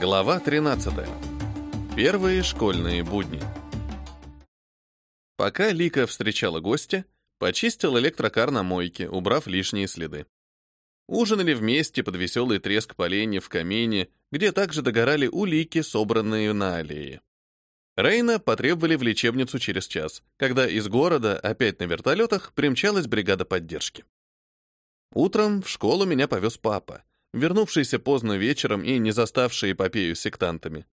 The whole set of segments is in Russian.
Глава 13. Первые школьные будни. Пока Лика встречала гостя, почистил электрокар на мойке, убрав лишние следы. Ужинали вместе под веселый треск поленьев в камине, где также догорали улики, собранные на аллее. Рейна потребовали в лечебницу через час, когда из города, опять на вертолетах, примчалась бригада поддержки. Утром в школу меня повез папа, вернувшийся поздно вечером и не заставший эпопею сектантами.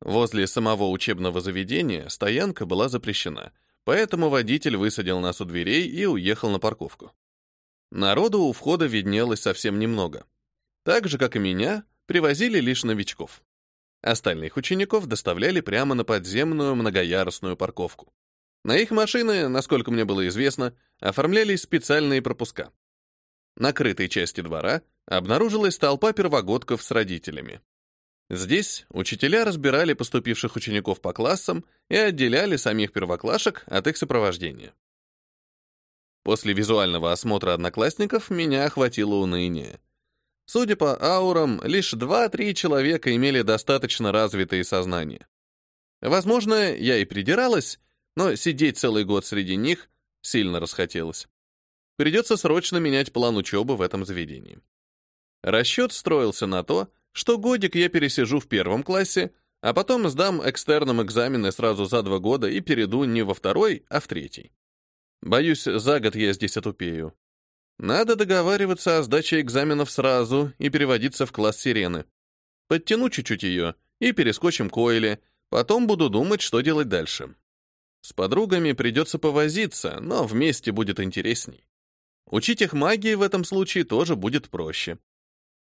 Возле самого учебного заведения стоянка была запрещена, поэтому водитель высадил нас у дверей и уехал на парковку. Народу у входа виднелось совсем немного. Так же, как и меня, привозили лишь новичков. Остальных учеников доставляли прямо на подземную многоярусную парковку. На их машины, насколько мне было известно, оформлялись специальные пропуска. На крытой части двора обнаружилась толпа первогодков с родителями. Здесь учителя разбирали поступивших учеников по классам и отделяли самих первоклашек от их сопровождения. После визуального осмотра одноклассников меня охватило уныние. Судя по аурам, лишь 2-3 человека имели достаточно развитые сознания. Возможно, я и придиралась, но сидеть целый год среди них сильно расхотелось. Придется срочно менять план учебы в этом заведении. Расчет строился на то, что годик я пересижу в первом классе, а потом сдам экстерном экзамены сразу за два года и перейду не во второй, а в третий. Боюсь, за год я здесь отупею. Надо договариваться о сдаче экзаменов сразу и переводиться в класс сирены. Подтяну чуть-чуть ее и перескочим к Ойле, потом буду думать, что делать дальше. С подругами придется повозиться, но вместе будет интересней. Учить их магии в этом случае тоже будет проще.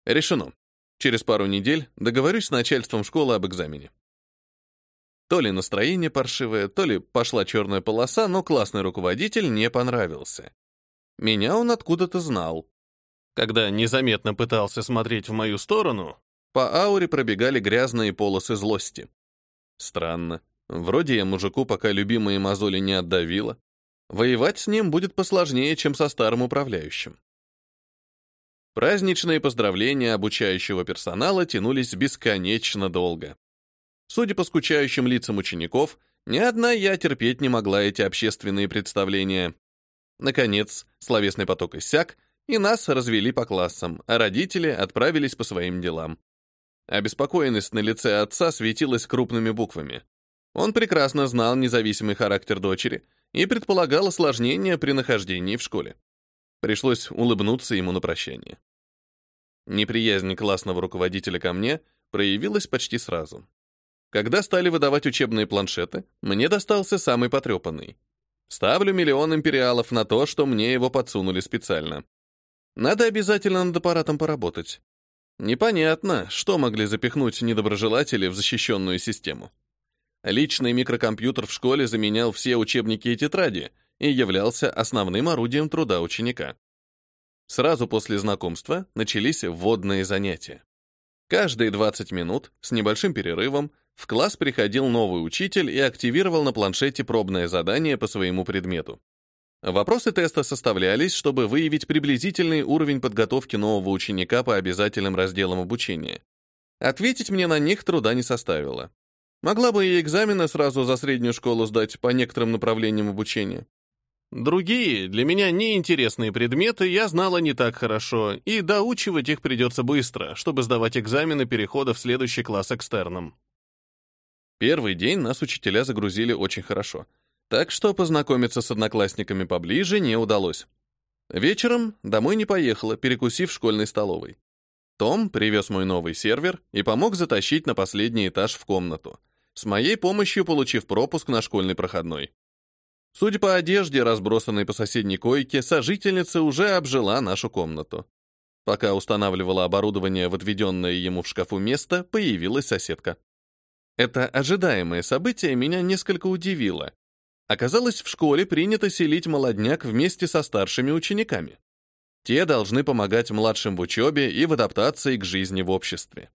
Решено. Через пару недель договорюсь с начальством школы об экзамене. То ли настроение паршивое, то ли пошла черная полоса, но классный руководитель не понравился. Меня он откуда-то знал. Когда незаметно пытался смотреть в мою сторону, по ауре пробегали грязные полосы злости. Странно. Вроде я мужику пока любимые мозоли не отдавила. Воевать с ним будет посложнее, чем со старым управляющим. Праздничные поздравления обучающего персонала тянулись бесконечно долго. Судя по скучающим лицам учеников, ни одна я терпеть не могла эти общественные представления. Наконец, словесный поток иссяк, и нас развели по классам, а родители отправились по своим делам. Обеспокоенность на лице отца светилась крупными буквами. Он прекрасно знал независимый характер дочери и предполагал осложнения при нахождении в школе. Пришлось улыбнуться ему на прощание. Неприязнь классного руководителя ко мне проявилась почти сразу. Когда стали выдавать учебные планшеты, мне достался самый потрепанный. Ставлю миллион империалов на то, что мне его подсунули специально. Надо обязательно над аппаратом поработать. Непонятно, что могли запихнуть недоброжелатели в защищенную систему. Личный микрокомпьютер в школе заменял все учебники и тетради — и являлся основным орудием труда ученика. Сразу после знакомства начались вводные занятия. Каждые 20 минут, с небольшим перерывом, в класс приходил новый учитель и активировал на планшете пробное задание по своему предмету. Вопросы теста составлялись, чтобы выявить приблизительный уровень подготовки нового ученика по обязательным разделам обучения. Ответить мне на них труда не составило. Могла бы и экзамены сразу за среднюю школу сдать по некоторым направлениям обучения. Другие, для меня неинтересные предметы я знала не так хорошо, и доучивать их придется быстро, чтобы сдавать экзамены перехода в следующий класс экстерном. Первый день нас учителя загрузили очень хорошо, так что познакомиться с одноклассниками поближе не удалось. Вечером домой не поехала, перекусив в школьной столовой. Том привез мой новый сервер и помог затащить на последний этаж в комнату, с моей помощью получив пропуск на школьный проходной. Судя по одежде, разбросанной по соседней койке, сожительница уже обжила нашу комнату. Пока устанавливала оборудование в отведенное ему в шкафу место, появилась соседка. Это ожидаемое событие меня несколько удивило. Оказалось, в школе принято селить молодняк вместе со старшими учениками. Те должны помогать младшим в учебе и в адаптации к жизни в обществе.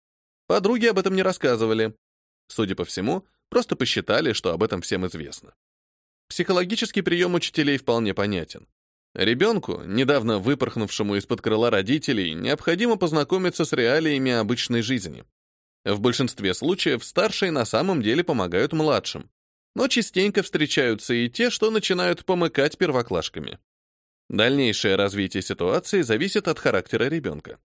Подруги об этом не рассказывали. Судя по всему, просто посчитали, что об этом всем известно. Психологический прием учителей вполне понятен. Ребенку, недавно выпорхнувшему из-под крыла родителей, необходимо познакомиться с реалиями обычной жизни. В большинстве случаев старшие на самом деле помогают младшим, но частенько встречаются и те, что начинают помыкать первоклашками. Дальнейшее развитие ситуации зависит от характера ребенка.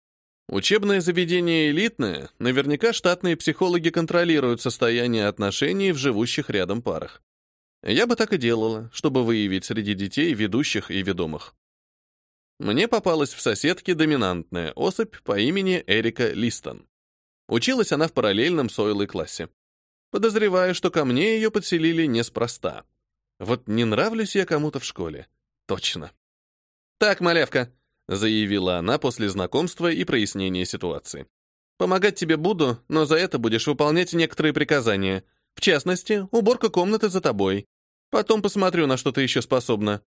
Учебное заведение элитное, наверняка штатные психологи контролируют состояние отношений в живущих рядом парах. Я бы так и делала, чтобы выявить среди детей ведущих и ведомых. Мне попалась в соседке доминантная особь по имени Эрика Листон. Училась она в параллельном Сойлой классе. Подозреваю, что ко мне ее подселили неспроста. Вот не нравлюсь я кому-то в школе. Точно. «Так, малявка», — заявила она после знакомства и прояснения ситуации. «Помогать тебе буду, но за это будешь выполнять некоторые приказания. В частности, уборка комнаты за тобой. Потом посмотрю, на что ты еще способна».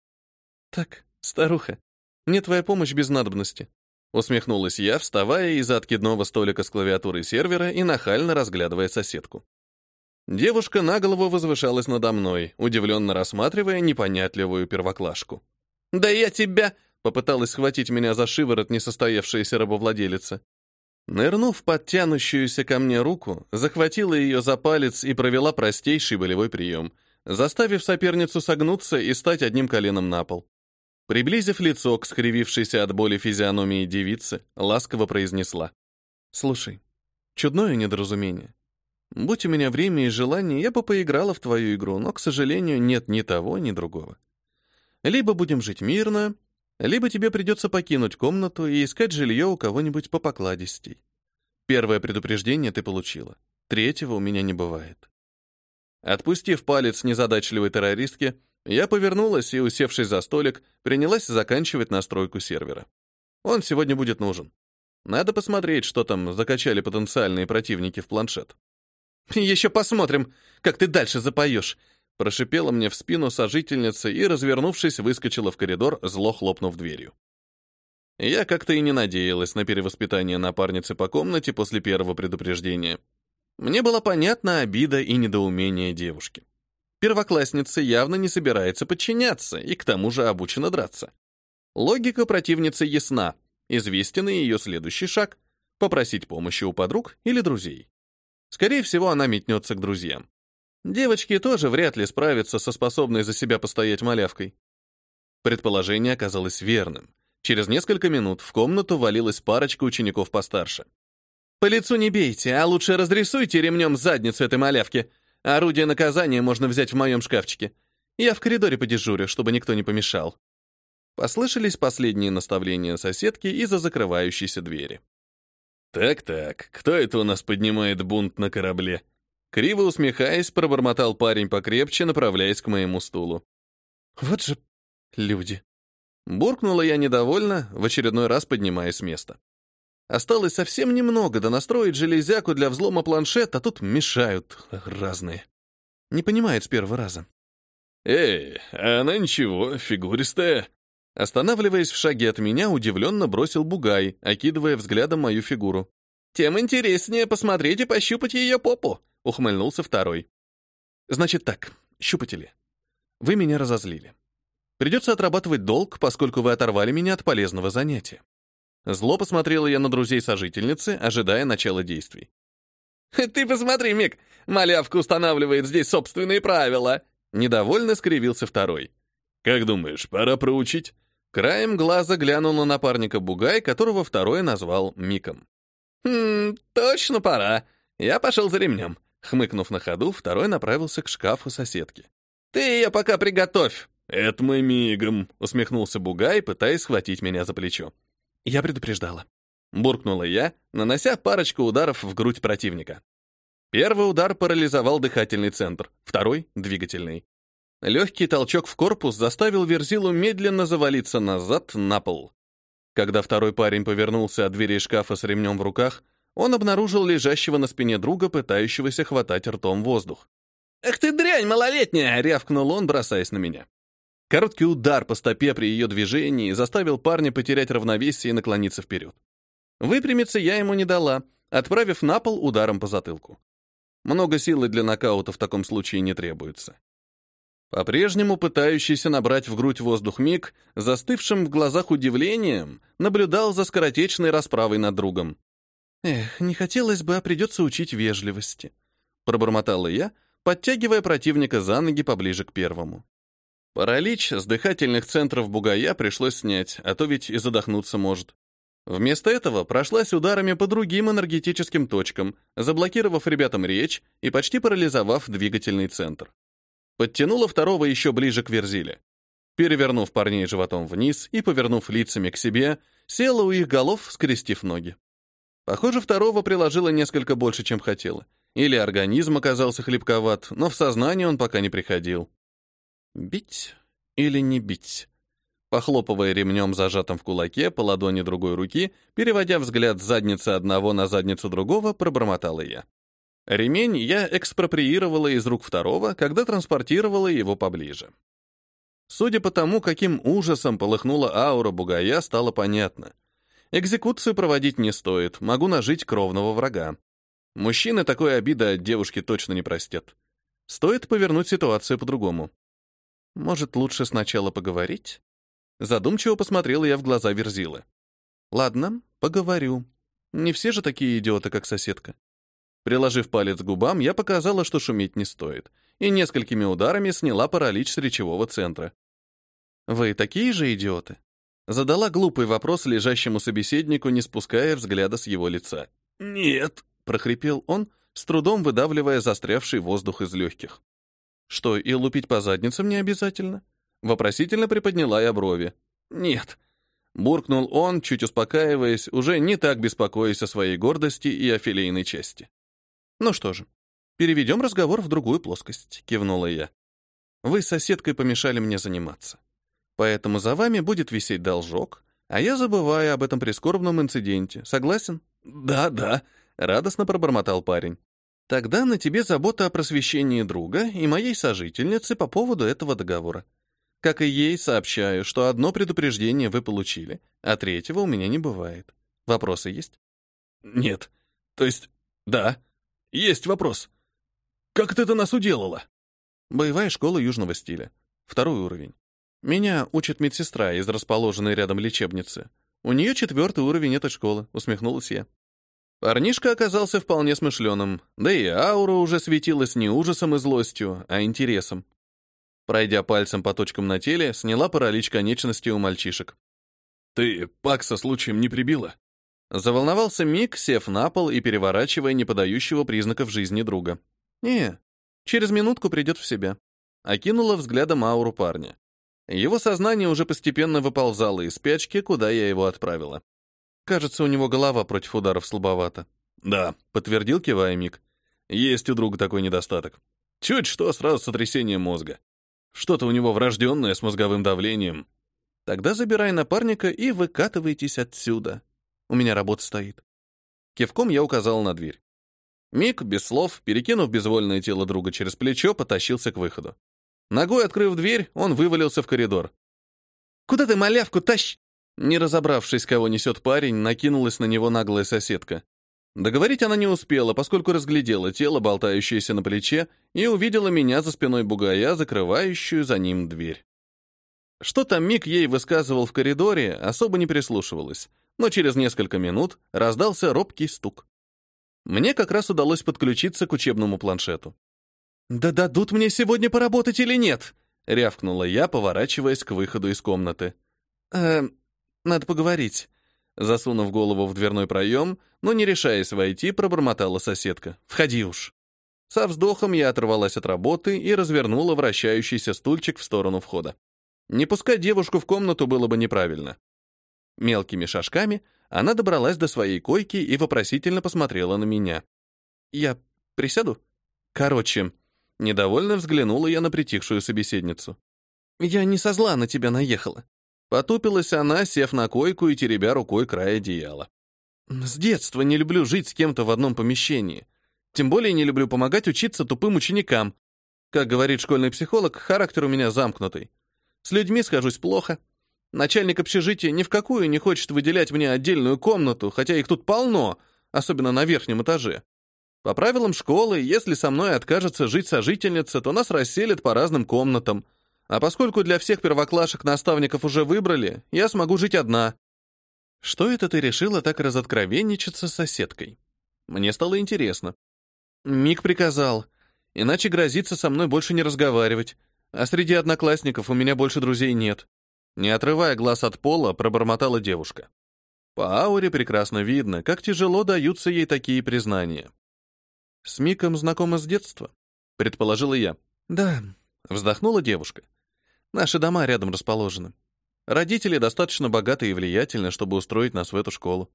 «Так, старуха, мне твоя помощь без надобности», — усмехнулась я, вставая из-за откидного столика с клавиатурой сервера и нахально разглядывая соседку. Девушка на голову возвышалась надо мной, удивленно рассматривая непонятливую первоклашку. «Да я тебя!» — попыталась схватить меня за шиворот несостоявшаяся рабовладелица. Нырнув под тянущуюся ко мне руку, захватила ее за палец и провела простейший болевой прием, заставив соперницу согнуться и стать одним коленом на пол. Приблизив лицо к скривившейся от боли физиономии девицы, ласково произнесла. «Слушай, чудное недоразумение. Будь у меня время и желание, я бы поиграла в твою игру, но, к сожалению, нет ни того, ни другого. Либо будем жить мирно, либо тебе придется покинуть комнату и искать жилье у кого-нибудь по покладистей. Первое предупреждение ты получила. Третьего у меня не бывает. Отпустив палец незадачливой террористки, я повернулась и, усевшись за столик, принялась заканчивать настройку сервера. Он сегодня будет нужен. Надо посмотреть, что там закачали потенциальные противники в планшет. «Еще посмотрим, как ты дальше запоешь», Прошипела мне в спину сожительница и, развернувшись, выскочила в коридор, зло хлопнув дверью. Я как-то и не надеялась на перевоспитание напарницы по комнате после первого предупреждения. Мне была понятна обида и недоумение девушки. Первоклассница явно не собирается подчиняться и к тому же обучена драться. Логика противницы ясна, известен и ее следующий шаг — попросить помощи у подруг или друзей. Скорее всего, она метнется к друзьям. Девочки тоже вряд ли справятся со способной за себя постоять малявкой. Предположение оказалось верным. Через несколько минут в комнату валилась парочка учеников постарше. «По лицу не бейте, а лучше разрисуйте ремнем задницу этой малявки. Орудие наказания можно взять в моем шкафчике. Я в коридоре подежурю, чтобы никто не помешал». Послышались последние наставления соседки из-за закрывающейся двери. «Так-так, кто это у нас поднимает бунт на корабле?» Криво усмехаясь, пробормотал парень покрепче, направляясь к моему стулу. «Вот же люди!» Буркнула я недовольно, в очередной раз поднимаясь с места. Осталось совсем немного, да настроить железяку для взлома планшет, а тут мешают разные. Не понимает с первого раза. «Эй, она ничего, фигуристая». Останавливаясь в шаге от меня, удивленно бросил Бугай, окидывая взглядом мою фигуру. «Тем интереснее посмотреть и пощупать ее попу», — ухмыльнулся второй. «Значит так, щупатели, вы меня разозлили. Придется отрабатывать долг, поскольку вы оторвали меня от полезного занятия». Зло посмотрела я на друзей-сожительницы, ожидая начала действий. «Ты посмотри, Мик, малявка устанавливает здесь собственные правила!» Недовольно скривился второй. «Как думаешь, пора проучить?» Краем глаза глянул на напарника Бугай, которого второй назвал Миком. «Хм, точно пора. Я пошел за ремнем. Хмыкнув на ходу, второй направился к шкафу соседки. «Ты ее пока приготовь!» «Это мы мигом», — усмехнулся Бугай, пытаясь схватить меня за плечо. Я предупреждала. Буркнула я, нанося парочку ударов в грудь противника. Первый удар парализовал дыхательный центр, второй — двигательный. Легкий толчок в корпус заставил Верзилу медленно завалиться назад на пол. Когда второй парень повернулся от двери шкафа с ремнем в руках, он обнаружил лежащего на спине друга, пытающегося хватать ртом воздух. «Эх ты дрянь малолетняя!» — рявкнул он, бросаясь на меня. Короткий удар по стопе при ее движении заставил парня потерять равновесие и наклониться вперед. Выпрямиться я ему не дала, отправив на пол ударом по затылку. Много силы для нокаута в таком случае не требуется. По-прежнему пытающийся набрать в грудь воздух Миг, застывшим в глазах удивлением, наблюдал за скоротечной расправой над другом. Эх, не хотелось бы, а придется учить вежливости. Пробормотала я, подтягивая противника за ноги поближе к первому. Паралич с дыхательных центров бугая пришлось снять, а то ведь и задохнуться может. Вместо этого прошлась ударами по другим энергетическим точкам, заблокировав ребятам речь и почти парализовав двигательный центр. Подтянула второго еще ближе к Верзиле. Перевернув парней животом вниз и повернув лицами к себе, села у их голов, скрестив ноги. Похоже, второго приложила несколько больше, чем хотела. Или организм оказался хлебковат, но в сознание он пока не приходил. Бить или не бить? Похлопывая ремнем, зажатым в кулаке, по ладони другой руки, переводя взгляд с задницы одного на задницу другого, пробормотала я. Ремень я экспроприировала из рук второго, когда транспортировала его поближе. Судя по тому, каким ужасом полыхнула аура бугая, стало понятно. Экзекуцию проводить не стоит, могу нажить кровного врага. Мужчины такой обиды от девушки точно не простят. Стоит повернуть ситуацию по-другому. Может, лучше сначала поговорить? Задумчиво посмотрела я в глаза Верзилы. Ладно, поговорю. Не все же такие идиоты, как соседка. Приложив палец к губам, я показала, что шуметь не стоит, и несколькими ударами сняла паралич с речевого центра. Вы такие же идиоты? Задала глупый вопрос лежащему собеседнику, не спуская взгляда с его лица. «Нет», — прохрипел он, с трудом выдавливая застрявший воздух из легких. «Что, и лупить по задницам не обязательно?» Вопросительно приподняла я брови. «Нет». Буркнул он, чуть успокаиваясь, уже не так беспокоясь о своей гордости и о филейной части. «Ну что же, переведем разговор в другую плоскость», — кивнула я. «Вы с соседкой помешали мне заниматься. Поэтому за вами будет висеть должок, а я забываю об этом прискорбном инциденте. Согласен? Да, да, радостно пробормотал парень. Тогда на тебе забота о просвещении друга и моей сожительницы по поводу этого договора. Как и ей сообщаю, что одно предупреждение вы получили, а третьего у меня не бывает. Вопросы есть? Нет. То есть, да, есть вопрос. Как ты это нас уделала? Боевая школа южного стиля. Второй уровень. Меня учит медсестра из расположенной рядом лечебницы. У нее четвертый уровень этой школы, усмехнулась я. Парнишка оказался вполне смышленым, да и аура уже светилась не ужасом и злостью, а интересом. Пройдя пальцем по точкам на теле, сняла паралич конечности у мальчишек. «Ты Пакса случаем не прибила?» Заволновался Мик, сев на пол и переворачивая неподающего признаков жизни друга. «Не, через минутку придет в себя». Окинула взглядом ауру парня. Его сознание уже постепенно выползало из спячки, куда я его отправила. Кажется, у него голова против ударов слабовата. Да, подтвердил кивая Мик. Есть у друга такой недостаток. Чуть что, сразу сотрясение мозга. Что-то у него врожденное с мозговым давлением. Тогда забирай напарника и выкатывайтесь отсюда. У меня работа стоит. Кивком я указал на дверь. Мик, без слов, перекинув безвольное тело друга через плечо, потащился к выходу. Ногой открыв дверь, он вывалился в коридор. «Куда ты малявку тащ?» Не разобравшись, кого несет парень, накинулась на него наглая соседка. Договорить она не успела, поскольку разглядела тело, болтающееся на плече, и увидела меня за спиной бугая, закрывающую за ним дверь. Что там Мик ей высказывал в коридоре, особо не прислушивалась, но через несколько минут раздался робкий стук. Мне как раз удалось подключиться к учебному планшету. «Да дадут мне сегодня поработать или нет?» — рявкнула я, поворачиваясь к выходу из комнаты. «Эм, надо поговорить». Засунув голову в дверной проем, но не решаясь войти, пробормотала соседка. «Входи уж». Со вздохом я оторвалась от работы и развернула вращающийся стульчик в сторону входа. Не пускать девушку в комнату было бы неправильно. Мелкими шажками она добралась до своей койки и вопросительно посмотрела на меня. «Я присяду?» «Короче, Недовольно взглянула я на притихшую собеседницу. «Я не со зла на тебя наехала». Потупилась она, сев на койку и теребя рукой край одеяла. «С детства не люблю жить с кем-то в одном помещении. Тем более не люблю помогать учиться тупым ученикам. Как говорит школьный психолог, характер у меня замкнутый. С людьми схожусь плохо. Начальник общежития ни в какую не хочет выделять мне отдельную комнату, хотя их тут полно, особенно на верхнем этаже. По правилам школы, если со мной откажется жить сожительница, то нас расселят по разным комнатам. А поскольку для всех первоклашек наставников уже выбрали, я смогу жить одна. Что это ты решила так разоткровенничаться с соседкой? Мне стало интересно. Мик приказал, иначе грозится со мной больше не разговаривать, а среди одноклассников у меня больше друзей нет. Не отрывая глаз от пола, пробормотала девушка. По ауре прекрасно видно, как тяжело даются ей такие признания. «С Миком знакома с детства?» — предположила я. «Да», — вздохнула девушка. «Наши дома рядом расположены. Родители достаточно богаты и влиятельны, чтобы устроить нас в эту школу.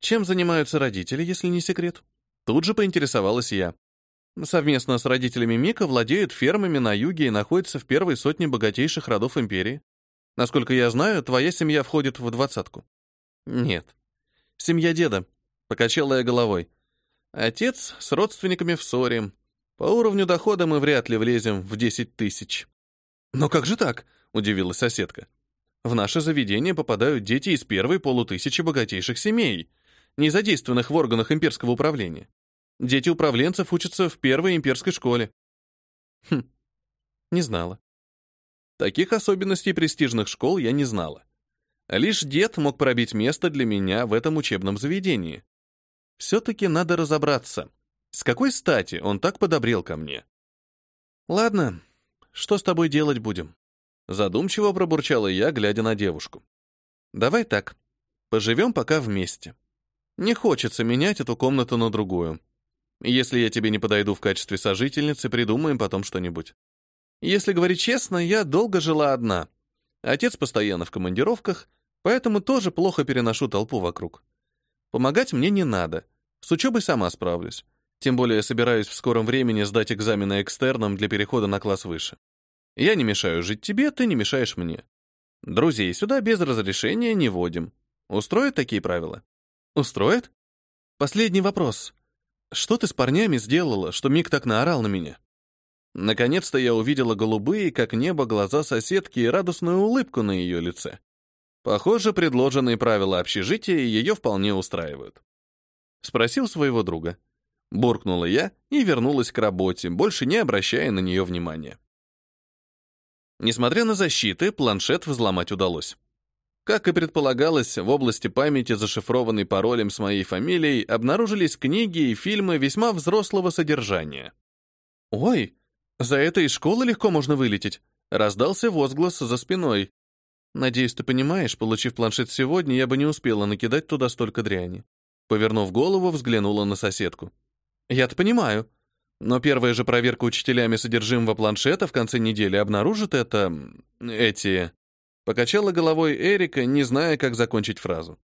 Чем занимаются родители, если не секрет?» Тут же поинтересовалась я. Совместно с родителями Мика владеют фермами на юге и находятся в первой сотне богатейших родов империи. Насколько я знаю, твоя семья входит в двадцатку. Нет. Семья деда. Покачала я головой. Отец с родственниками в ссоре. По уровню дохода мы вряд ли влезем в 10 тысяч. Но как же так? Удивилась соседка. В наше заведение попадают дети из первой полутысячи богатейших семей, не задействованных в органах имперского управления. Дети управленцев учатся в первой имперской школе. Хм, не знала. Таких особенностей престижных школ я не знала. Лишь дед мог пробить место для меня в этом учебном заведении. Все-таки надо разобраться, с какой стати он так подобрел ко мне. Ладно, что с тобой делать будем? Задумчиво пробурчала я, глядя на девушку. Давай так, поживем пока вместе. Не хочется менять эту комнату на другую. Если я тебе не подойду в качестве сожительницы, придумаем потом что-нибудь. Если говорить честно, я долго жила одна. Отец постоянно в командировках, поэтому тоже плохо переношу толпу вокруг. Помогать мне не надо. С учебой сама справлюсь. Тем более собираюсь в скором времени сдать экзамены экстерном для перехода на класс выше. Я не мешаю жить тебе, ты не мешаешь мне. Друзей сюда без разрешения не водим. Устроят такие правила? Устроит? Последний вопрос. Что ты с парнями сделала, что Мик так наорал на меня? Наконец-то я увидела голубые, как небо, глаза соседки и радостную улыбку на ее лице. Похоже, предложенные правила общежития ее вполне устраивают. Спросил своего друга. Буркнула я и вернулась к работе, больше не обращая на нее внимания. Несмотря на защиты, планшет взломать удалось. Как и предполагалось, в области памяти, зашифрованной паролем с моей фамилией, обнаружились книги и фильмы весьма взрослого содержания. «Ой, за это из школы легко можно вылететь», — раздался возглас за спиной. «Надеюсь, ты понимаешь, получив планшет сегодня, я бы не успела накидать туда столько дряни». Повернув голову, взглянула на соседку. «Я-то понимаю. Но первая же проверка учителями содержимого планшета в конце недели обнаружит это... эти...» Покачала головой Эрика, не зная, как закончить фразу.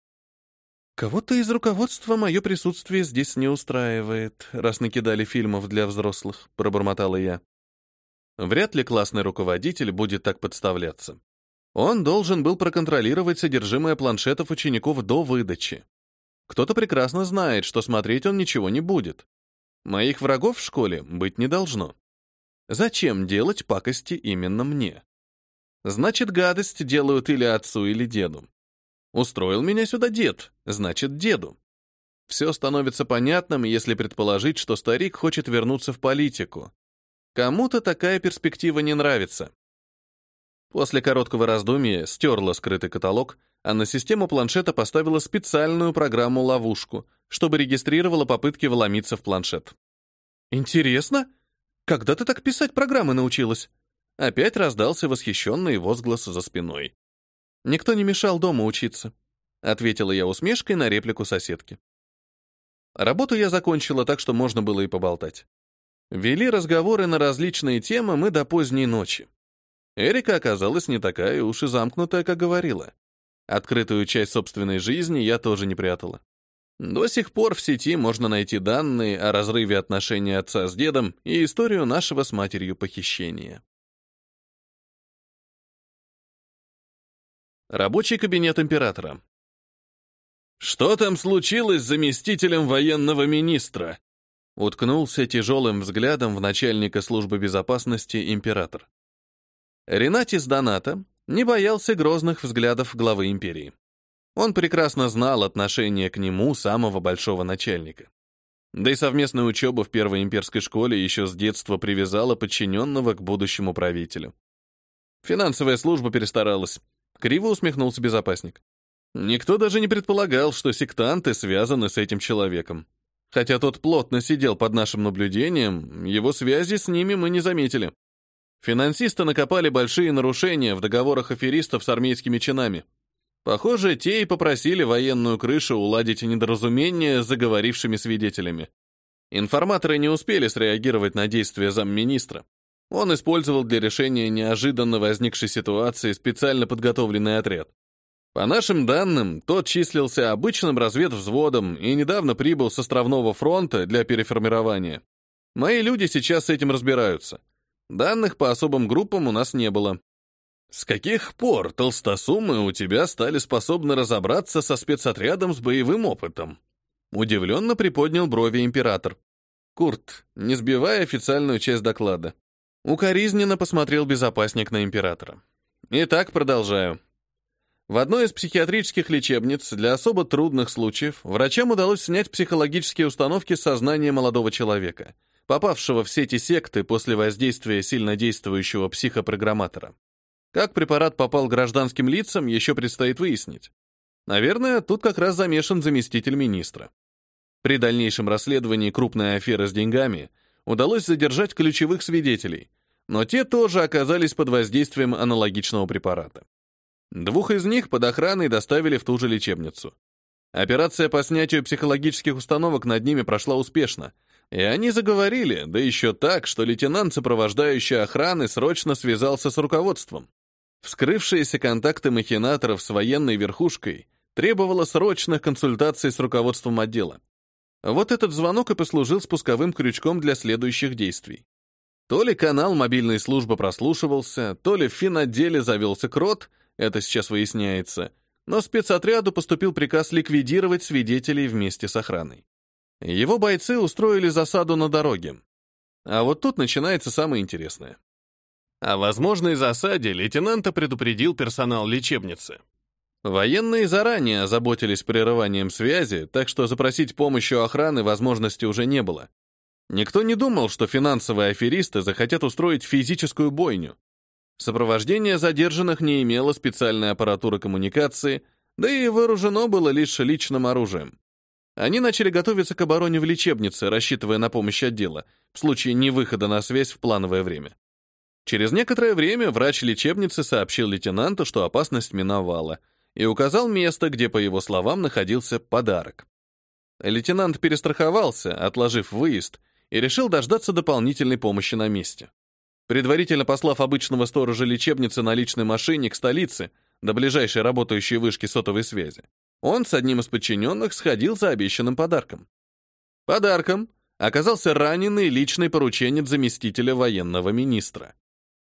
«Кого-то из руководства мое присутствие здесь не устраивает, раз накидали фильмов для взрослых», — пробормотала я. Вряд ли классный руководитель будет так подставляться. Он должен был проконтролировать содержимое планшетов учеников до выдачи. Кто-то прекрасно знает, что смотреть он ничего не будет. Моих врагов в школе быть не должно. Зачем делать пакости именно мне? Значит, гадость делают или отцу, или деду. Устроил меня сюда дед, значит, деду. Все становится понятным, если предположить, что старик хочет вернуться в политику. Кому-то такая перспектива не нравится. После короткого раздумья стерла скрытый каталог, а на систему планшета поставила специальную программу-ловушку, чтобы регистрировала попытки вломиться в планшет. «Интересно? Когда ты так писать программы научилась?» Опять раздался восхищенный возглас за спиной. «Никто не мешал дома учиться», — ответила я усмешкой на реплику соседки. Работу я закончила так, что можно было и поболтать. Вели разговоры на различные темы мы до поздней ночи. Эрика оказалась не такая уж и замкнутая, как говорила. Открытую часть собственной жизни я тоже не прятала. До сих пор в сети можно найти данные о разрыве отношений отца с дедом и историю нашего с матерью похищения. Рабочий кабинет императора. «Что там случилось с заместителем военного министра?» Уткнулся тяжелым взглядом в начальника службы безопасности император. Ренатис Доната не боялся грозных взглядов главы империи. Он прекрасно знал отношение к нему самого большого начальника. Да и совместная учеба в первой имперской школе еще с детства привязала подчиненного к будущему правителю. Финансовая служба перестаралась. Криво усмехнулся безопасник. Никто даже не предполагал, что сектанты связаны с этим человеком. Хотя тот плотно сидел под нашим наблюдением, его связи с ними мы не заметили. Финансисты накопали большие нарушения в договорах аферистов с армейскими чинами. Похоже, те и попросили военную крышу уладить недоразумение с заговорившими свидетелями. Информаторы не успели среагировать на действия замминистра. Он использовал для решения неожиданно возникшей ситуации специально подготовленный отряд. По нашим данным, тот числился обычным разведвзводом и недавно прибыл с островного фронта для переформирования. Мои люди сейчас с этим разбираются. Данных по особым группам у нас не было. С каких пор толстосумы у тебя стали способны разобраться со спецотрядом с боевым опытом? Удивленно приподнял брови император. Курт, не сбивая официальную часть доклада. Укоризненно посмотрел безопасник на императора. Итак, продолжаю. В одной из психиатрических лечебниц для особо трудных случаев врачам удалось снять психологические установки с сознания молодого человека, попавшего в сети секты после воздействия сильнодействующего психопрограмматора. Как препарат попал гражданским лицам, еще предстоит выяснить. Наверное, тут как раз замешан заместитель министра. При дальнейшем расследовании крупной аферы с деньгами удалось задержать ключевых свидетелей, но те тоже оказались под воздействием аналогичного препарата. Двух из них под охраной доставили в ту же лечебницу. Операция по снятию психологических установок над ними прошла успешно, и они заговорили, да еще так, что лейтенант, сопровождающий охраны, срочно связался с руководством. Вскрывшиеся контакты махинаторов с военной верхушкой требовало срочных консультаций с руководством отдела. Вот этот звонок и послужил спусковым крючком для следующих действий. То ли канал мобильной службы прослушивался, то ли в финотделе завелся крот — это сейчас выясняется, но спецотряду поступил приказ ликвидировать свидетелей вместе с охраной. Его бойцы устроили засаду на дороге. А вот тут начинается самое интересное. О возможной засаде лейтенанта предупредил персонал лечебницы. Военные заранее озаботились прерыванием связи, так что запросить помощь у охраны возможности уже не было. Никто не думал, что финансовые аферисты захотят устроить физическую бойню. Сопровождение задержанных не имело специальной аппаратуры коммуникации, да и вооружено было лишь личным оружием. Они начали готовиться к обороне в лечебнице, рассчитывая на помощь отдела, в случае невыхода на связь в плановое время. Через некоторое время врач лечебницы сообщил лейтенанту, что опасность миновала, и указал место, где, по его словам, находился подарок. Лейтенант перестраховался, отложив выезд, и решил дождаться дополнительной помощи на месте. Предварительно послав обычного сторожа лечебницы на личной машине к столице, до ближайшей работающей вышки сотовой связи, он с одним из подчиненных сходил за обещанным подарком. Подарком оказался раненый личный порученец заместителя военного министра.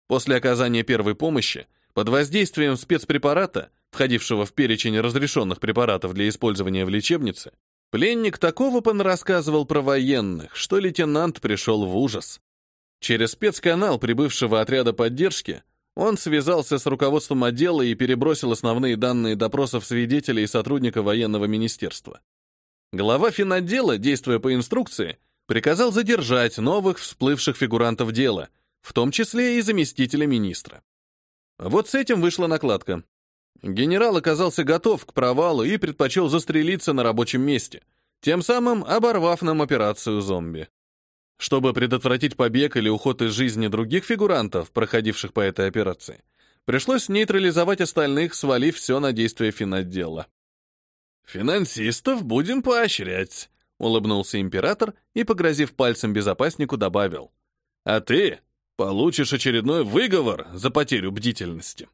После оказания первой помощи, под воздействием спецпрепарата, входившего в перечень разрешенных препаратов для использования в лечебнице, пленник такого рассказывал про военных, что лейтенант пришел в ужас. Через спецканал прибывшего отряда поддержки он связался с руководством отдела и перебросил основные данные допросов свидетелей и сотрудника военного министерства. Глава финотдела, действуя по инструкции, приказал задержать новых всплывших фигурантов дела, в том числе и заместителя министра. Вот с этим вышла накладка. Генерал оказался готов к провалу и предпочел застрелиться на рабочем месте, тем самым оборвав нам операцию зомби. Чтобы предотвратить побег или уход из жизни других фигурантов, проходивших по этой операции, пришлось нейтрализовать остальных, свалив все на действие финотдела. «Финансистов будем поощрять», — улыбнулся император и, погрозив пальцем безопаснику, добавил. «А ты получишь очередной выговор за потерю бдительности.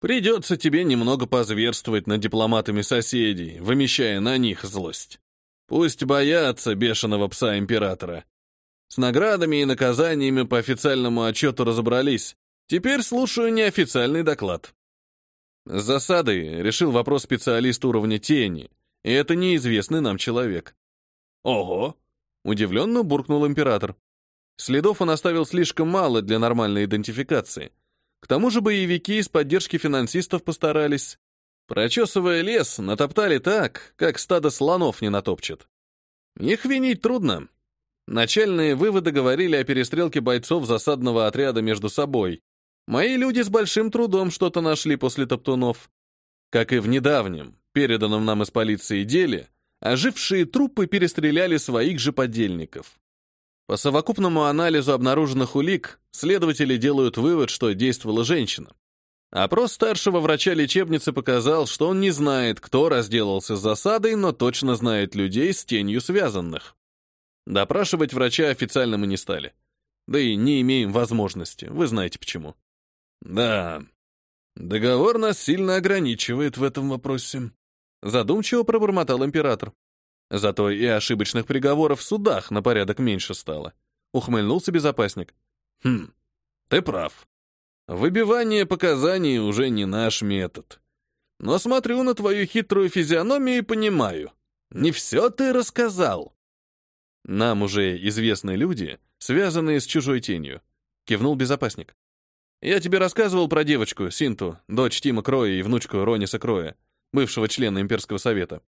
Придется тебе немного позверствовать над дипломатами соседей, вымещая на них злость. Пусть боятся бешеного пса императора, с наградами и наказаниями по официальному отчету разобрались. Теперь слушаю неофициальный доклад. С засадой решил вопрос специалист уровня тени, и это неизвестный нам человек. Ого! Удивленно буркнул император. Следов он оставил слишком мало для нормальной идентификации. К тому же боевики из поддержки финансистов постарались. Прочесывая лес, натоптали так, как стадо слонов не натопчет. Их винить трудно. Начальные выводы говорили о перестрелке бойцов засадного отряда между собой. Мои люди с большим трудом что-то нашли после топтунов. Как и в недавнем, переданном нам из полиции деле, ожившие трупы перестреляли своих же подельников. По совокупному анализу обнаруженных улик следователи делают вывод, что действовала женщина. Опрос старшего врача лечебницы показал, что он не знает, кто разделался с засадой, но точно знает людей с тенью связанных. Допрашивать врача официально мы не стали. Да и не имеем возможности, вы знаете почему. Да, договор нас сильно ограничивает в этом вопросе. Задумчиво пробормотал император. Зато и ошибочных приговоров в судах на порядок меньше стало. Ухмыльнулся безопасник. Хм, ты прав. Выбивание показаний уже не наш метод. Но смотрю на твою хитрую физиономию и понимаю. Не все ты рассказал. Нам уже известны люди, связанные с чужой тенью. Кивнул безопасник. Я тебе рассказывал про девочку, Синту, дочь Тима Кроя и внучку Рониса Кроя, бывшего члена Имперского совета.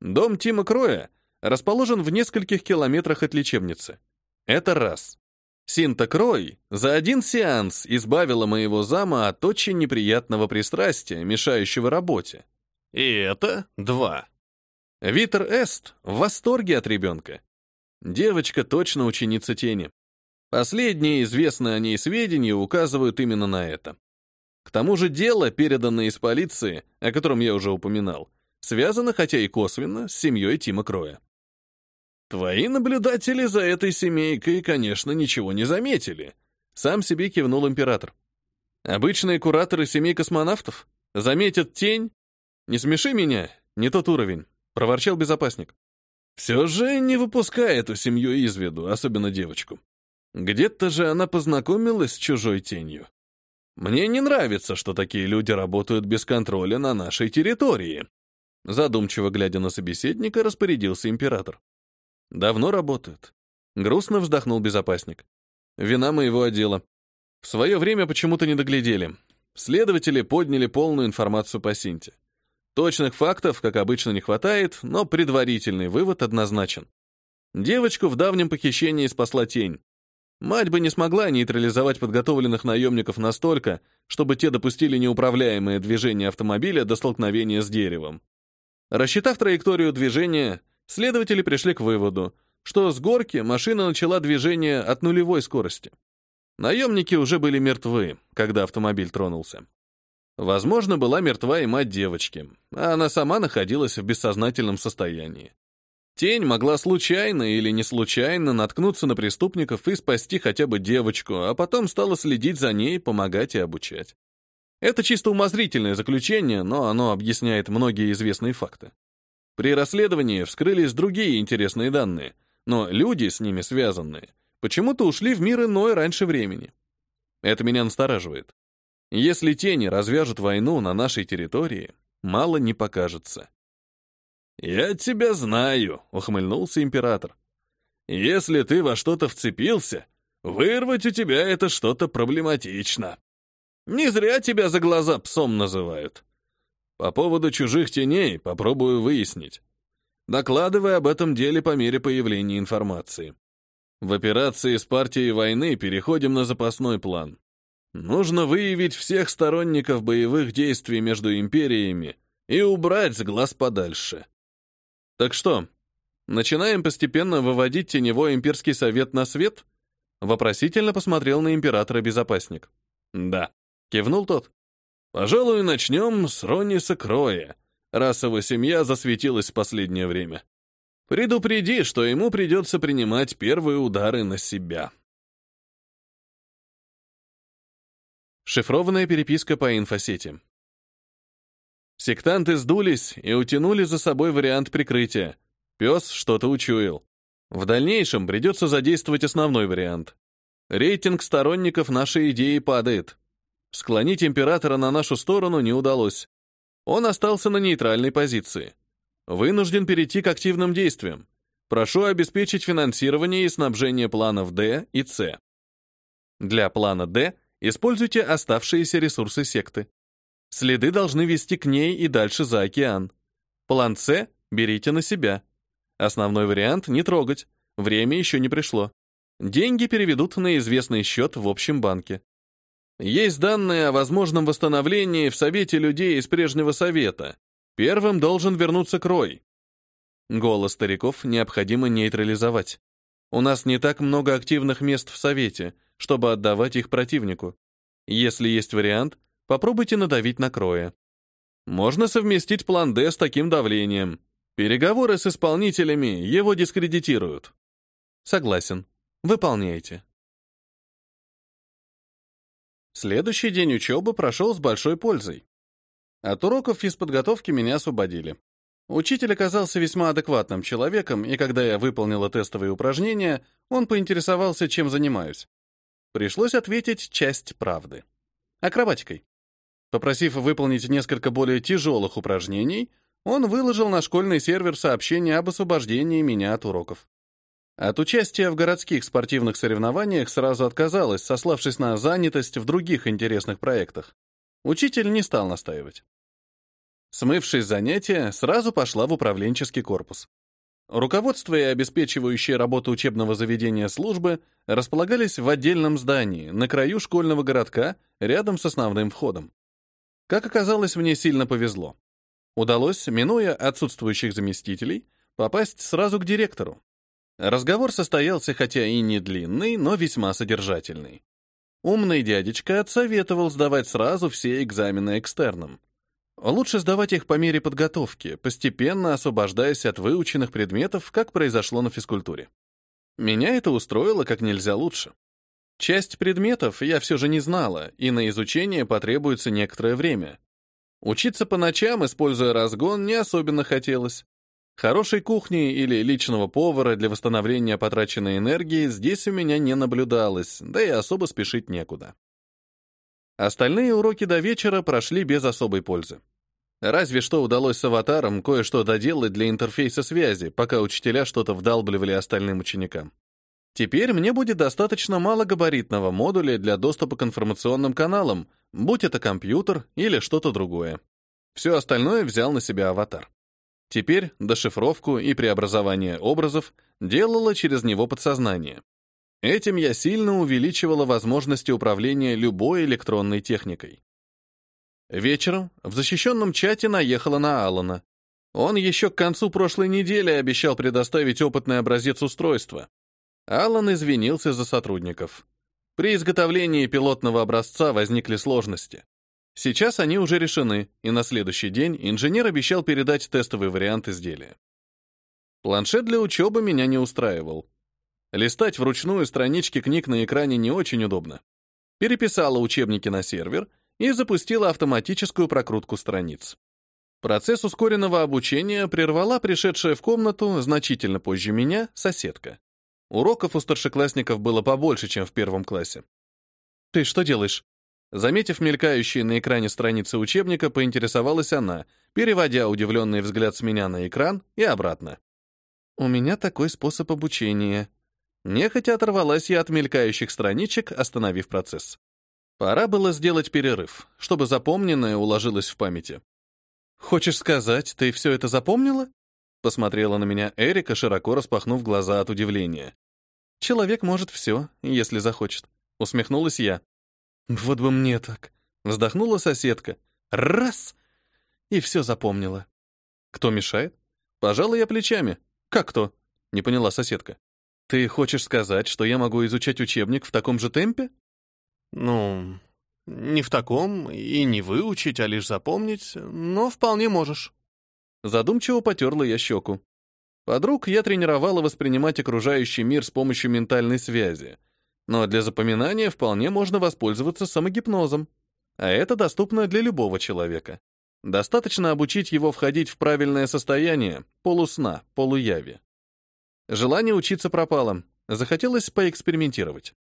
Дом Тима Кроя расположен в нескольких километрах от лечебницы. Это раз. Синта Крой за один сеанс избавила моего зама от очень неприятного пристрастия, мешающего работе. И это два. Витер Эст в восторге от ребенка. Девочка точно ученица тени. Последние известные о ней сведения указывают именно на это. К тому же дело, переданное из полиции, о котором я уже упоминал, связано, хотя и косвенно, с семьей Тима Кроя. Твои наблюдатели за этой семейкой, конечно, ничего не заметили. Сам себе кивнул император. Обычные кураторы семей космонавтов заметят тень. Не смеши меня, не тот уровень, проворчал безопасник. Все же не выпускай эту семью из виду, особенно девочку. Где-то же она познакомилась с чужой тенью. Мне не нравится, что такие люди работают без контроля на нашей территории. Задумчиво глядя на собеседника, распорядился император. Давно работают. Грустно вздохнул безопасник. Вина моего отдела. В свое время почему-то не доглядели. Следователи подняли полную информацию по Синте. Точных фактов, как обычно, не хватает, но предварительный вывод однозначен. Девочку в давнем похищении спасла тень. Мать бы не смогла нейтрализовать подготовленных наемников настолько, чтобы те допустили неуправляемое движение автомобиля до столкновения с деревом. Рассчитав траекторию движения, Следователи пришли к выводу, что с горки машина начала движение от нулевой скорости. Наемники уже были мертвы, когда автомобиль тронулся. Возможно, была мертва и мать девочки, а она сама находилась в бессознательном состоянии. Тень могла случайно или не случайно наткнуться на преступников и спасти хотя бы девочку, а потом стала следить за ней, помогать и обучать. Это чисто умозрительное заключение, но оно объясняет многие известные факты. При расследовании вскрылись другие интересные данные, но люди, с ними связанные, почему-то ушли в мир иной раньше времени. Это меня настораживает. Если тени развяжут войну на нашей территории, мало не покажется. «Я тебя знаю», — ухмыльнулся император. «Если ты во что-то вцепился, вырвать у тебя это что-то проблематично. Не зря тебя за глаза псом называют. По поводу чужих теней попробую выяснить. Докладывай об этом деле по мере появления информации. В операции с партией войны переходим на запасной план. Нужно выявить всех сторонников боевых действий между империями и убрать с глаз подальше. Так что, начинаем постепенно выводить теневой имперский совет на свет? Вопросительно посмотрел на императора безопасник. Да, кивнул тот. Пожалуй, начнем с Ронниса Кроя, раз семья засветилась в последнее время. Предупреди, что ему придется принимать первые удары на себя. Шифрованная переписка по инфосети. Сектанты сдулись и утянули за собой вариант прикрытия. Пес что-то учуял. В дальнейшем придется задействовать основной вариант. Рейтинг сторонников нашей идеи падает. Склонить императора на нашу сторону не удалось. Он остался на нейтральной позиции. Вынужден перейти к активным действиям. Прошу обеспечить финансирование и снабжение планов D и C. Для плана D используйте оставшиеся ресурсы секты. Следы должны вести к ней и дальше за океан. План С берите на себя. Основной вариант не трогать. Время еще не пришло. Деньги переведут на известный счет в общем банке. Есть данные о возможном восстановлении в Совете людей из прежнего Совета. Первым должен вернуться Крой. Голос стариков необходимо нейтрализовать. У нас не так много активных мест в Совете, чтобы отдавать их противнику. Если есть вариант, попробуйте надавить на Кроя. Можно совместить план Д с таким давлением. Переговоры с исполнителями его дискредитируют. Согласен. Выполняйте. Следующий день учебы прошел с большой пользой. От уроков физподготовки меня освободили. Учитель оказался весьма адекватным человеком, и когда я выполнила тестовые упражнения, он поинтересовался, чем занимаюсь. Пришлось ответить часть правды. Акробатикой. Попросив выполнить несколько более тяжелых упражнений, он выложил на школьный сервер сообщение об освобождении меня от уроков. От участия в городских спортивных соревнованиях сразу отказалась, сославшись на занятость в других интересных проектах. Учитель не стал настаивать. Смывшись занятия, сразу пошла в управленческий корпус. Руководство и обеспечивающие работу учебного заведения службы располагались в отдельном здании, на краю школьного городка, рядом с основным входом. Как оказалось, мне сильно повезло. Удалось, минуя отсутствующих заместителей, попасть сразу к директору. Разговор состоялся хотя и не длинный, но весьма содержательный. Умный дядечка отсоветовал сдавать сразу все экзамены экстерном. Лучше сдавать их по мере подготовки, постепенно освобождаясь от выученных предметов, как произошло на физкультуре. Меня это устроило как нельзя лучше. Часть предметов я все же не знала, и на изучение потребуется некоторое время. Учиться по ночам, используя разгон, не особенно хотелось. Хорошей кухни или личного повара для восстановления потраченной энергии здесь у меня не наблюдалось, да и особо спешить некуда. Остальные уроки до вечера прошли без особой пользы. Разве что удалось с аватаром кое-что доделать для интерфейса связи, пока учителя что-то вдалбливали остальным ученикам. Теперь мне будет достаточно малогабаритного модуля для доступа к информационным каналам, будь это компьютер или что-то другое. Все остальное взял на себя аватар. Теперь дешифровку и преобразование образов делала через него подсознание. Этим я сильно увеличивала возможности управления любой электронной техникой. Вечером в защищенном чате наехала на Алана. Он еще к концу прошлой недели обещал предоставить опытный образец устройства. Алан извинился за сотрудников. При изготовлении пилотного образца возникли сложности. Сейчас они уже решены, и на следующий день инженер обещал передать тестовый вариант изделия. Планшет для учебы меня не устраивал. Листать вручную странички книг на экране не очень удобно. Переписала учебники на сервер и запустила автоматическую прокрутку страниц. Процесс ускоренного обучения прервала пришедшая в комнату значительно позже меня соседка. Уроков у старшеклассников было побольше, чем в первом классе. «Ты что делаешь?» Заметив мелькающие на экране страницы учебника, поинтересовалась она, переводя удивленный взгляд с меня на экран и обратно. «У меня такой способ обучения». Нехотя оторвалась я от мелькающих страничек, остановив процесс. Пора было сделать перерыв, чтобы запомненное уложилось в памяти. «Хочешь сказать, ты все это запомнила?» Посмотрела на меня Эрика, широко распахнув глаза от удивления. «Человек может все, если захочет», — усмехнулась я. Вот бы мне так. Вздохнула соседка. Раз! И все запомнила. Кто мешает? Пожалуй, я плечами. Как кто? Не поняла соседка. Ты хочешь сказать, что я могу изучать учебник в таком же темпе? Ну, не в таком, и не выучить, а лишь запомнить, но вполне можешь. Задумчиво потерла я щеку. Подруг я тренировала воспринимать окружающий мир с помощью ментальной связи — но для запоминания вполне можно воспользоваться самогипнозом. А это доступно для любого человека. Достаточно обучить его входить в правильное состояние, полусна, полуяви. Желание учиться пропало, захотелось поэкспериментировать.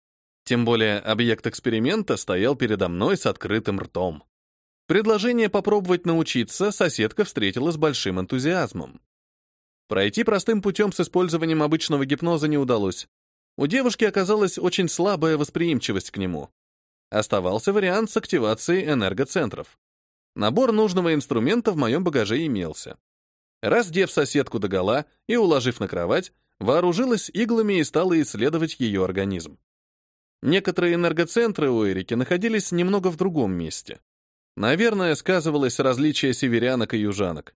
Тем более объект эксперимента стоял передо мной с открытым ртом. Предложение попробовать научиться соседка встретила с большим энтузиазмом. Пройти простым путем с использованием обычного гипноза не удалось. У девушки оказалась очень слабая восприимчивость к нему. Оставался вариант с активацией энергоцентров. Набор нужного инструмента в моем багаже имелся. Раздев соседку догола и уложив на кровать, вооружилась иглами и стала исследовать ее организм. Некоторые энергоцентры у Эрики находились немного в другом месте. Наверное, сказывалось различие северянок и южанок.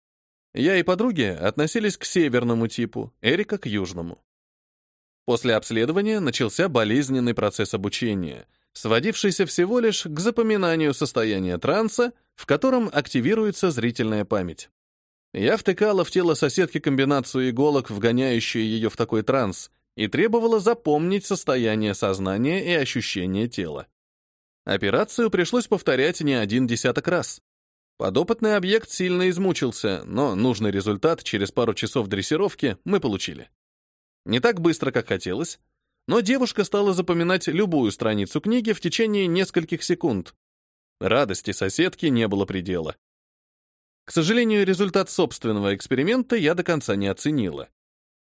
Я и подруги относились к северному типу, Эрика к южному. После обследования начался болезненный процесс обучения, сводившийся всего лишь к запоминанию состояния транса, в котором активируется зрительная память. Я втыкала в тело соседки комбинацию иголок, вгоняющую ее в такой транс, и требовала запомнить состояние сознания и ощущения тела. Операцию пришлось повторять не один десяток раз. Подопытный объект сильно измучился, но нужный результат через пару часов дрессировки мы получили. Не так быстро, как хотелось, но девушка стала запоминать любую страницу книги в течение нескольких секунд. Радости соседки не было предела. К сожалению, результат собственного эксперимента я до конца не оценила.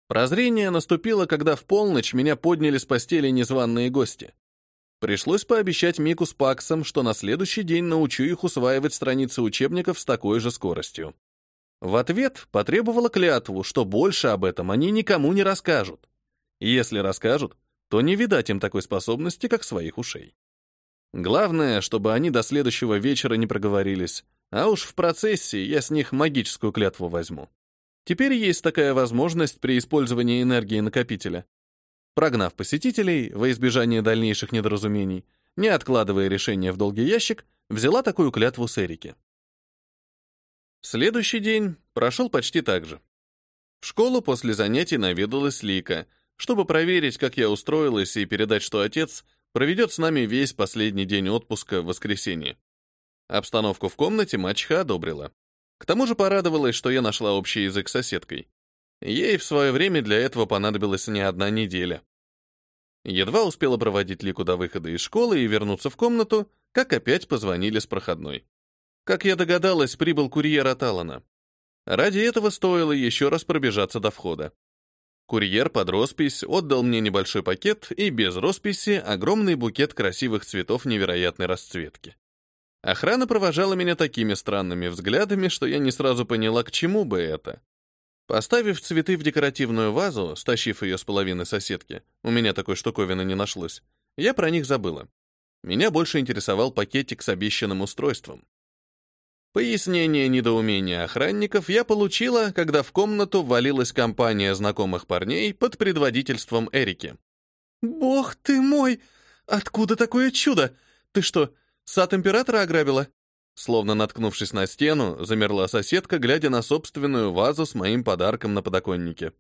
Прозрение наступило, когда в полночь меня подняли с постели незваные гости. Пришлось пообещать Мику с Паксом, что на следующий день научу их усваивать страницы учебников с такой же скоростью. В ответ потребовала клятву, что больше об этом они никому не расскажут. Если расскажут, то не видать им такой способности, как своих ушей. Главное, чтобы они до следующего вечера не проговорились, а уж в процессе я с них магическую клятву возьму. Теперь есть такая возможность при использовании энергии накопителя. Прогнав посетителей, во избежание дальнейших недоразумений, не откладывая решение в долгий ящик, взяла такую клятву с Эрики. Следующий день прошел почти так же. В школу после занятий наведалась Лика, чтобы проверить, как я устроилась, и передать, что отец проведет с нами весь последний день отпуска в воскресенье. Обстановку в комнате мачеха одобрила. К тому же порадовалась, что я нашла общий язык с соседкой. Ей в свое время для этого понадобилась не одна неделя. Едва успела проводить Лику до выхода из школы и вернуться в комнату, как опять позвонили с проходной. Как я догадалась, прибыл курьер от Алана. Ради этого стоило еще раз пробежаться до входа. Курьер под роспись отдал мне небольшой пакет и без росписи огромный букет красивых цветов невероятной расцветки. Охрана провожала меня такими странными взглядами, что я не сразу поняла, к чему бы это. Поставив цветы в декоративную вазу, стащив ее с половины соседки, у меня такой штуковины не нашлось, я про них забыла. Меня больше интересовал пакетик с обещанным устройством. Пояснение недоумения охранников я получила, когда в комнату ввалилась компания знакомых парней под предводительством Эрики. «Бог ты мой! Откуда такое чудо? Ты что, сад императора ограбила?» Словно наткнувшись на стену, замерла соседка, глядя на собственную вазу с моим подарком на подоконнике.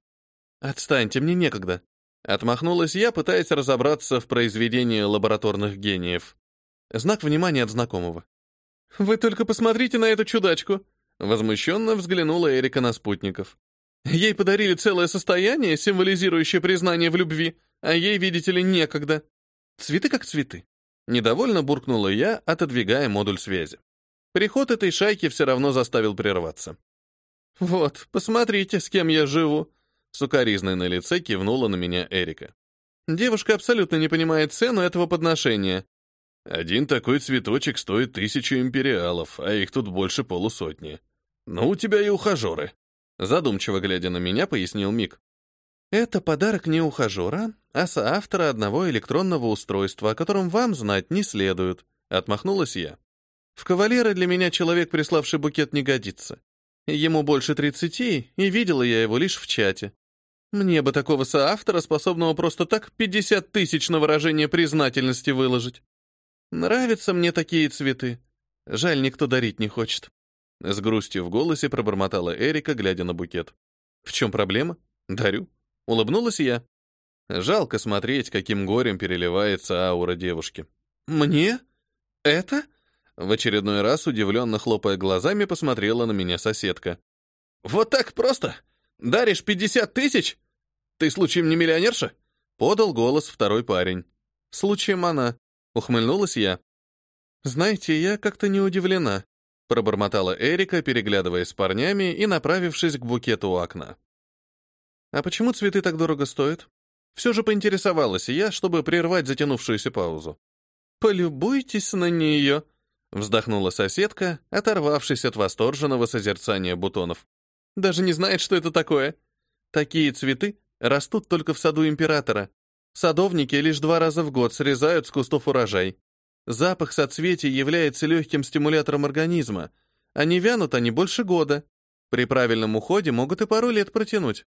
«Отстаньте, мне некогда». Отмахнулась я, пытаясь разобраться в произведении лабораторных гениев. Знак внимания от знакомого. «Вы только посмотрите на эту чудачку!» Возмущенно взглянула Эрика на спутников. «Ей подарили целое состояние, символизирующее признание в любви, а ей, видите ли, некогда. Цветы как цветы». Недовольно буркнула я, отодвигая модуль связи. Приход этой шайки все равно заставил прерваться. «Вот, посмотрите, с кем я живу!» Сукаризной на лице кивнула на меня Эрика. Девушка абсолютно не понимает цену этого подношения. Один такой цветочек стоит тысячу империалов, а их тут больше полусотни. Ну, у тебя и ухажеры. Задумчиво глядя на меня, пояснил Мик. Это подарок не ухажера, а соавтора одного электронного устройства, о котором вам знать не следует. Отмахнулась я. В кавалеры для меня человек, приславший букет, не годится. Ему больше тридцати, и видела я его лишь в чате. Мне бы такого соавтора, способного просто так 50 тысяч на выражение признательности выложить. Нравятся мне такие цветы. Жаль, никто дарить не хочет. С грустью в голосе пробормотала Эрика, глядя на букет. В чем проблема? Дарю. Улыбнулась я. Жалко смотреть, каким горем переливается аура девушки. Мне? Это? В очередной раз, удивленно хлопая глазами, посмотрела на меня соседка. «Вот так просто? Даришь пятьдесят тысяч? Ты случаем не миллионерша?» Подал голос второй парень. «Случаем она», — ухмыльнулась я. «Знаете, я как-то не удивлена», — пробормотала Эрика, переглядываясь с парнями и направившись к букету у окна. «А почему цветы так дорого стоят?» Все же поинтересовалась я, чтобы прервать затянувшуюся паузу. «Полюбуйтесь на нее», Вздохнула соседка, оторвавшись от восторженного созерцания бутонов. Даже не знает, что это такое. Такие цветы растут только в саду императора. Садовники лишь два раза в год срезают с кустов урожай. Запах соцветий является легким стимулятором организма, а не вянут они больше года. При правильном уходе могут и пару лет протянуть.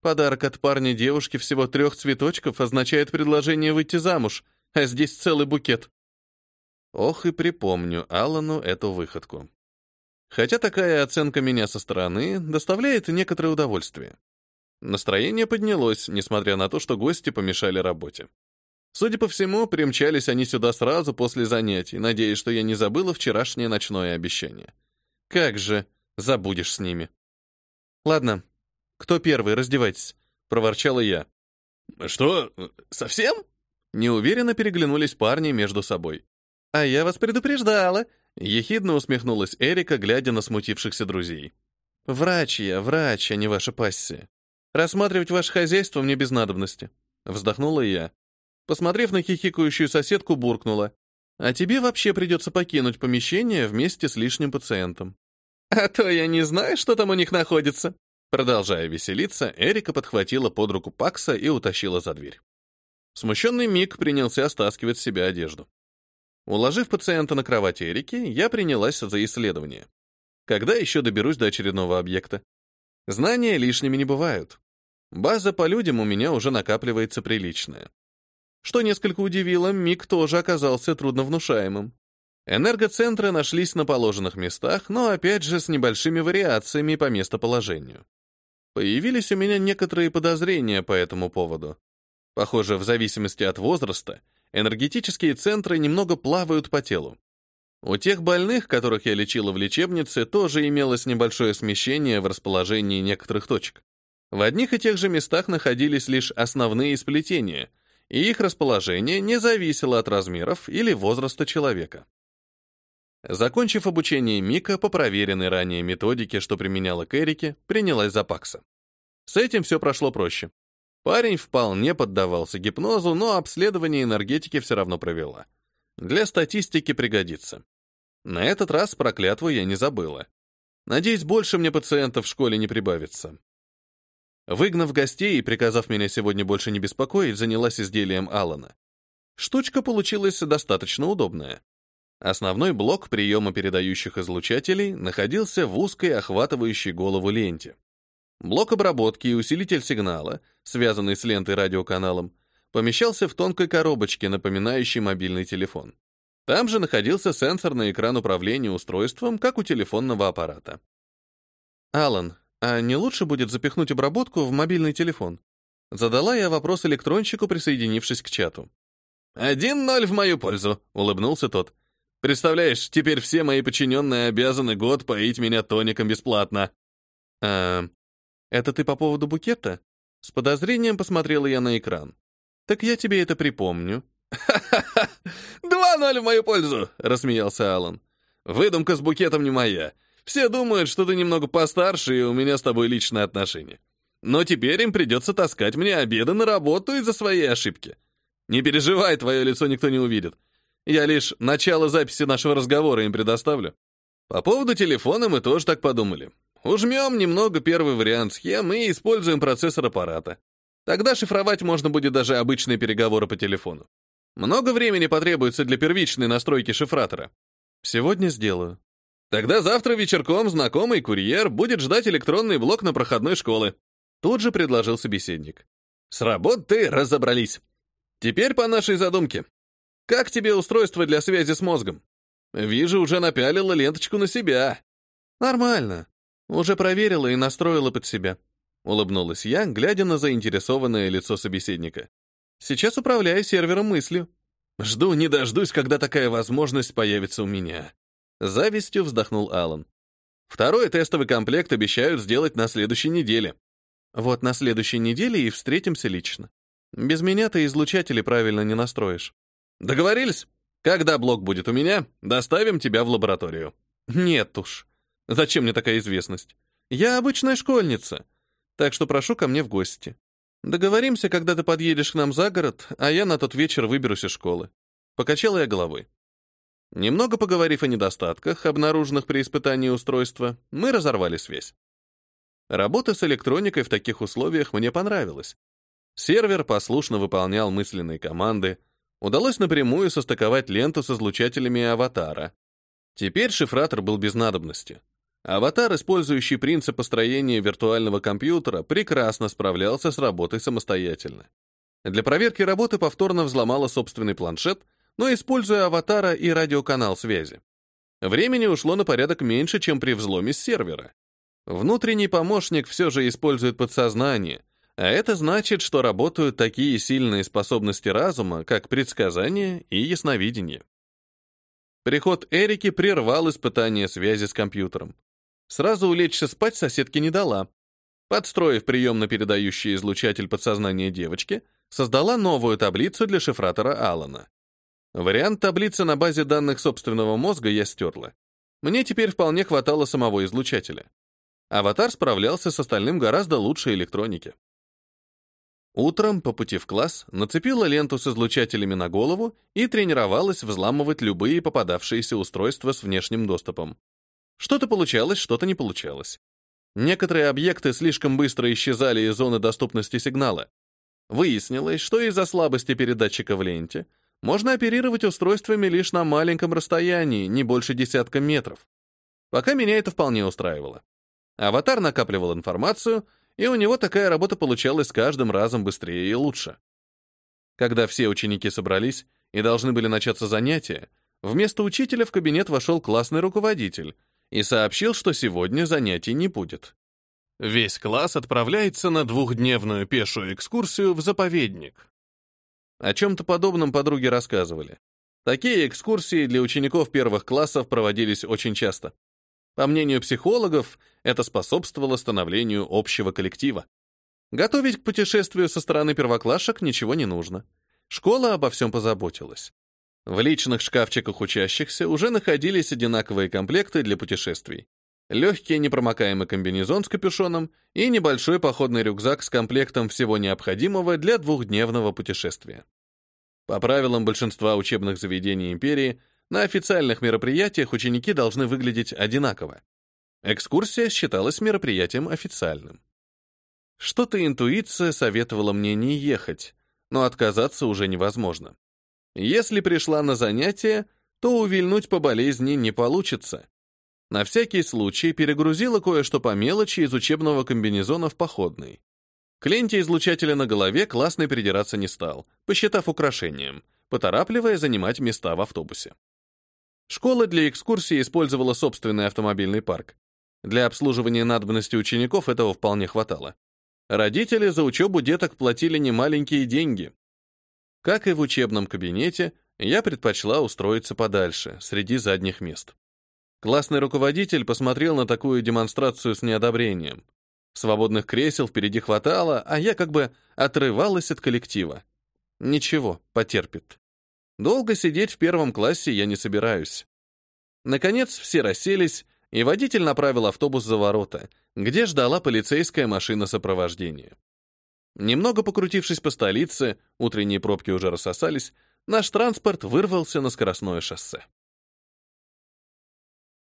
Подарок от парня девушки всего трех цветочков означает предложение выйти замуж, а здесь целый букет. Ох и припомню Аллану эту выходку. Хотя такая оценка меня со стороны доставляет некоторое удовольствие. Настроение поднялось, несмотря на то, что гости помешали работе. Судя по всему, примчались они сюда сразу после занятий, надеясь, что я не забыла вчерашнее ночное обещание. Как же, забудешь с ними. Ладно, кто первый, раздевайтесь, проворчала я. Что, совсем? Неуверенно переглянулись парни между собой. А я вас предупреждала, ехидно усмехнулась Эрика, глядя на смутившихся друзей. Врач я, врач, а не ваша пассия. Рассматривать ваше хозяйство мне без надобности. Вздохнула я. Посмотрев на хихикающую соседку, буркнула. А тебе вообще придется покинуть помещение вместе с лишним пациентом. А то я не знаю, что там у них находится. Продолжая веселиться, Эрика подхватила под руку Пакса и утащила за дверь. Смущенный Мик принялся стаскивать с себя одежду. Уложив пациента на кровать Эрики, я принялась за исследование. Когда еще доберусь до очередного объекта? Знания лишними не бывают. База по людям у меня уже накапливается приличная. Что несколько удивило, Миг тоже оказался трудновнушаемым. Энергоцентры нашлись на положенных местах, но опять же с небольшими вариациями по местоположению. Появились у меня некоторые подозрения по этому поводу. Похоже, в зависимости от возраста, энергетические центры немного плавают по телу. У тех больных, которых я лечила в лечебнице, тоже имелось небольшое смещение в расположении некоторых точек. В одних и тех же местах находились лишь основные сплетения, и их расположение не зависело от размеров или возраста человека. Закончив обучение Мика по проверенной ранее методике, что применяла к принялась за Пакса. С этим все прошло проще. Парень вполне поддавался гипнозу, но обследование энергетики все равно провела. Для статистики пригодится. На этот раз проклятву я не забыла. Надеюсь, больше мне пациентов в школе не прибавится. Выгнав гостей и приказав меня сегодня больше не беспокоить, занялась изделием Алана. Штучка получилась достаточно удобная. Основной блок приема передающих излучателей находился в узкой, охватывающей голову ленте. Блок обработки и усилитель сигнала, связанный с лентой радиоканалом, помещался в тонкой коробочке, напоминающей мобильный телефон. Там же находился сенсорный экран управления устройством, как у телефонного аппарата. «Алан, а не лучше будет запихнуть обработку в мобильный телефон? Задала я вопрос электронщику, присоединившись к чату. «Один ноль в мою пользу», — улыбнулся тот. «Представляешь, теперь все мои подчиненные обязаны год поить меня тоником бесплатно». «А, это ты по поводу букета?» С подозрением посмотрела я на экран. «Так я тебе это припомню». «Ха-ха-ха! Два ноль в мою пользу!» — рассмеялся Алан. «Выдумка с букетом не моя. Все думают, что ты немного постарше, и у меня с тобой личные отношения. Но теперь им придется таскать мне обеды на работу из-за своей ошибки. Не переживай, твое лицо никто не увидит. Я лишь начало записи нашего разговора им предоставлю. По поводу телефона мы тоже так подумали. Ужмем немного первый вариант схемы и используем процессор аппарата. Тогда шифровать можно будет даже обычные переговоры по телефону. Много времени потребуется для первичной настройки шифратора. Сегодня сделаю. Тогда завтра вечерком знакомый курьер будет ждать электронный блок на проходной школы. Тут же предложил собеседник. С работы разобрались. Теперь по нашей задумке. Как тебе устройство для связи с мозгом? Вижу, уже напялила ленточку на себя. Нормально. Уже проверила и настроила под себя. Улыбнулась я, глядя на заинтересованное лицо собеседника. Сейчас управляю сервером мыслью. Жду не дождусь, когда такая возможность появится у меня. Завистью вздохнул Алан. Второй тестовый комплект обещают сделать на следующей неделе. Вот на следующей неделе и встретимся лично. Без меня ты излучатели правильно не настроишь. Договорились? Когда блок будет у меня, доставим тебя в лабораторию. Нет уж. Зачем мне такая известность? Я обычная школьница. Так что прошу ко мне в гости. Договоримся, когда ты подъедешь к нам за город, а я на тот вечер выберусь из школы. Покачала я головой. Немного поговорив о недостатках, обнаруженных при испытании устройства, мы разорвали связь. Работа с электроникой в таких условиях мне понравилась. Сервер послушно выполнял мысленные команды, удалось напрямую состыковать ленту с излучателями аватара. Теперь шифратор был без надобности. Аватар, использующий принцип построения виртуального компьютера, прекрасно справлялся с работой самостоятельно. Для проверки работы повторно взломала собственный планшет, но используя аватара и радиоканал связи. Времени ушло на порядок меньше, чем при взломе с сервера. Внутренний помощник все же использует подсознание, а это значит, что работают такие сильные способности разума, как предсказание и ясновидение. Приход Эрики прервал испытание связи с компьютером. Сразу улечься спать соседке не дала. Подстроив приемно-передающий излучатель подсознания девочки, создала новую таблицу для шифратора Алана. Вариант таблицы на базе данных собственного мозга я стерла. Мне теперь вполне хватало самого излучателя. Аватар справлялся с остальным гораздо лучше электроники. Утром по пути в класс нацепила ленту с излучателями на голову и тренировалась взламывать любые попадавшиеся устройства с внешним доступом. Что-то получалось, что-то не получалось. Некоторые объекты слишком быстро исчезали из зоны доступности сигнала. Выяснилось, что из-за слабости передатчика в ленте можно оперировать устройствами лишь на маленьком расстоянии, не больше десятка метров. Пока меня это вполне устраивало. Аватар накапливал информацию, и у него такая работа получалась с каждым разом быстрее и лучше. Когда все ученики собрались и должны были начаться занятия, вместо учителя в кабинет вошел классный руководитель и сообщил, что сегодня занятий не будет. Весь класс отправляется на двухдневную пешую экскурсию в заповедник. О чем-то подобном подруги рассказывали. Такие экскурсии для учеников первых классов проводились очень часто. По мнению психологов, это способствовало становлению общего коллектива. Готовить к путешествию со стороны первоклашек ничего не нужно. Школа обо всем позаботилась. В личных шкафчиках учащихся уже находились одинаковые комплекты для путешествий. Легкий непромокаемый комбинезон с капюшоном и небольшой походный рюкзак с комплектом всего необходимого для двухдневного путешествия. По правилам большинства учебных заведений империи, на официальных мероприятиях ученики должны выглядеть одинаково. Экскурсия считалась мероприятием официальным. Что-то интуиция советовала мне не ехать, но отказаться уже невозможно. Если пришла на занятие, то увильнуть по болезни не получится. На всякий случай перегрузила кое-что по мелочи из учебного комбинезона в походный. К ленте излучателя на голове классный придираться не стал, посчитав украшением, поторапливая занимать места в автобусе. Школа для экскурсии использовала собственный автомобильный парк. Для обслуживания надобности учеников этого вполне хватало. Родители за учебу деток платили немаленькие деньги. Как и в учебном кабинете, я предпочла устроиться подальше, среди задних мест. Классный руководитель посмотрел на такую демонстрацию с неодобрением. Свободных кресел впереди хватало, а я как бы отрывалась от коллектива. Ничего, потерпит. Долго сидеть в первом классе я не собираюсь. Наконец все расселись, и водитель направил автобус за ворота, где ждала полицейская машина сопровождения. Немного покрутившись по столице, утренние пробки уже рассосались, наш транспорт вырвался на скоростное шоссе.